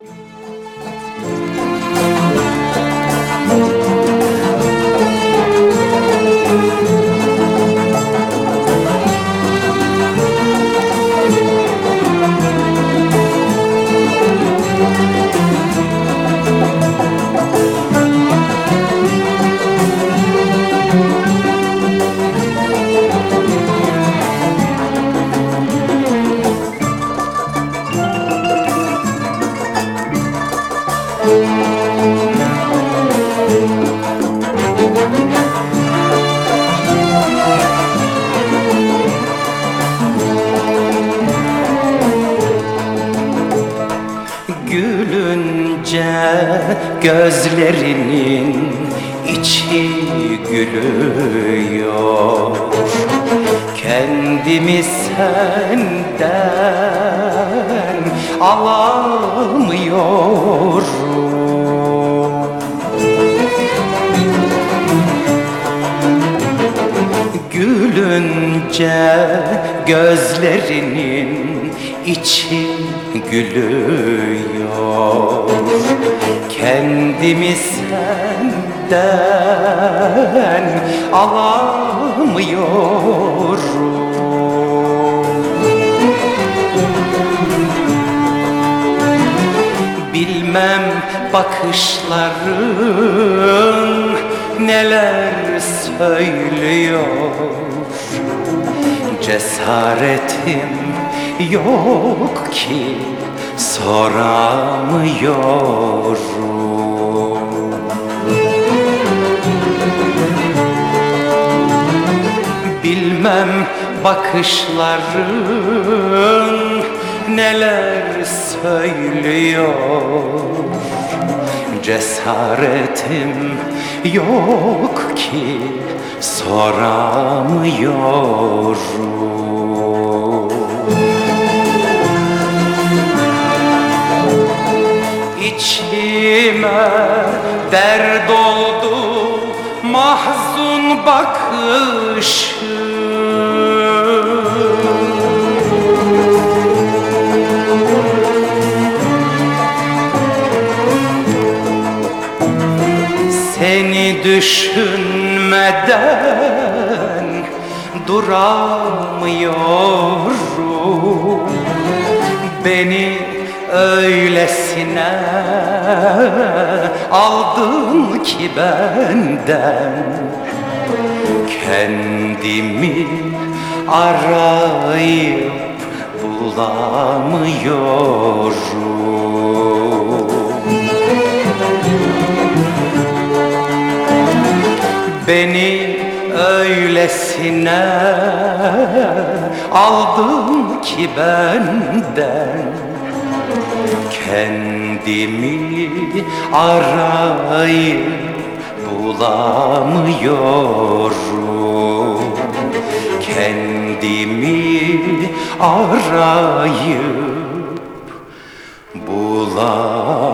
Gülünce gözlerinin içi gülüyor. Kendimi senden alamıyorum. Gülünce gözlerinin içi gülüyor Kendimi senden alamıyorum. Bilmem bakışların neler söylüyor. Cesaretim yok ki soramıyorum Bilmem bakışların neler söylüyor. Cesaretim yok ki soramıyorum. İçime dert oldu mahzun bakışın Seni düşünmeden duramıyorum. Beni öylesine aldın ki benden Kendimi arayıp bulamıyorum. Beni öylesine aldın ki benden Kendimi arayıp bulamıyorum. Kendimi arayıp bulamıyorum